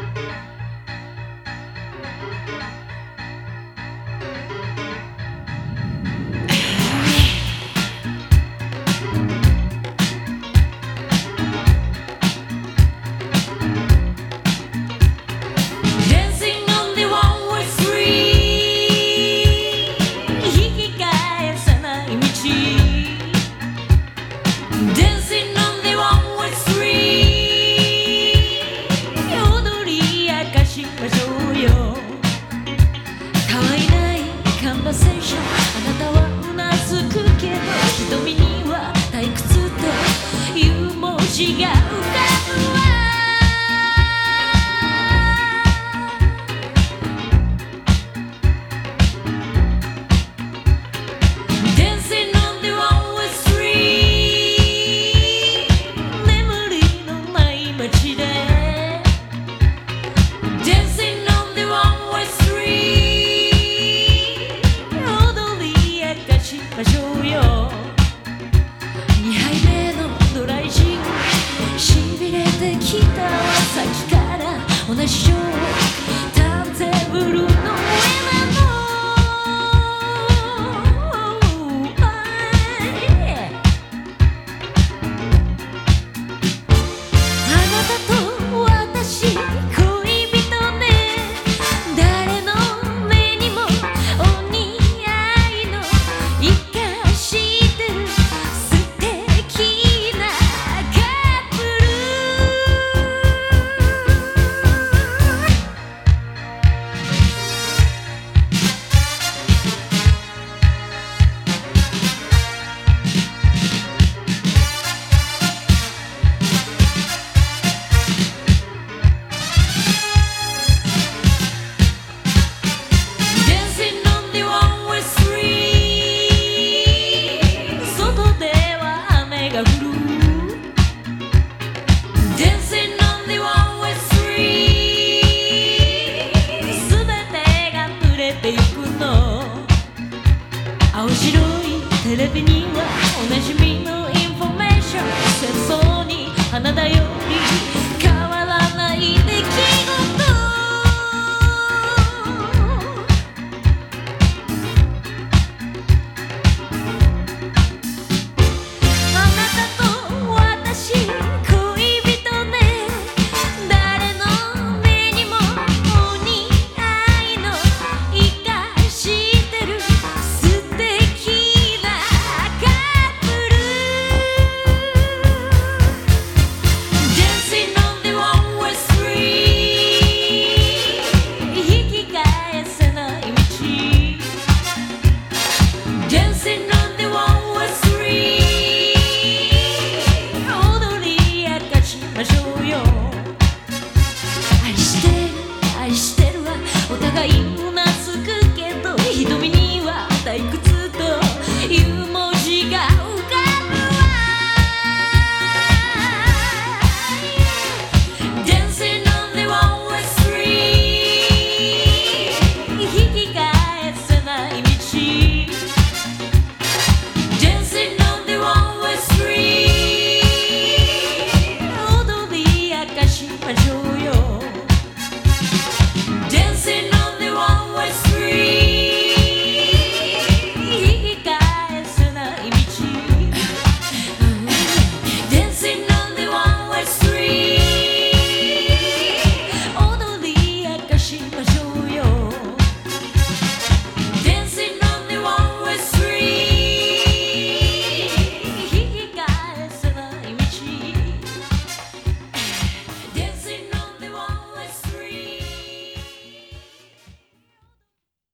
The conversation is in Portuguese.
Dancing the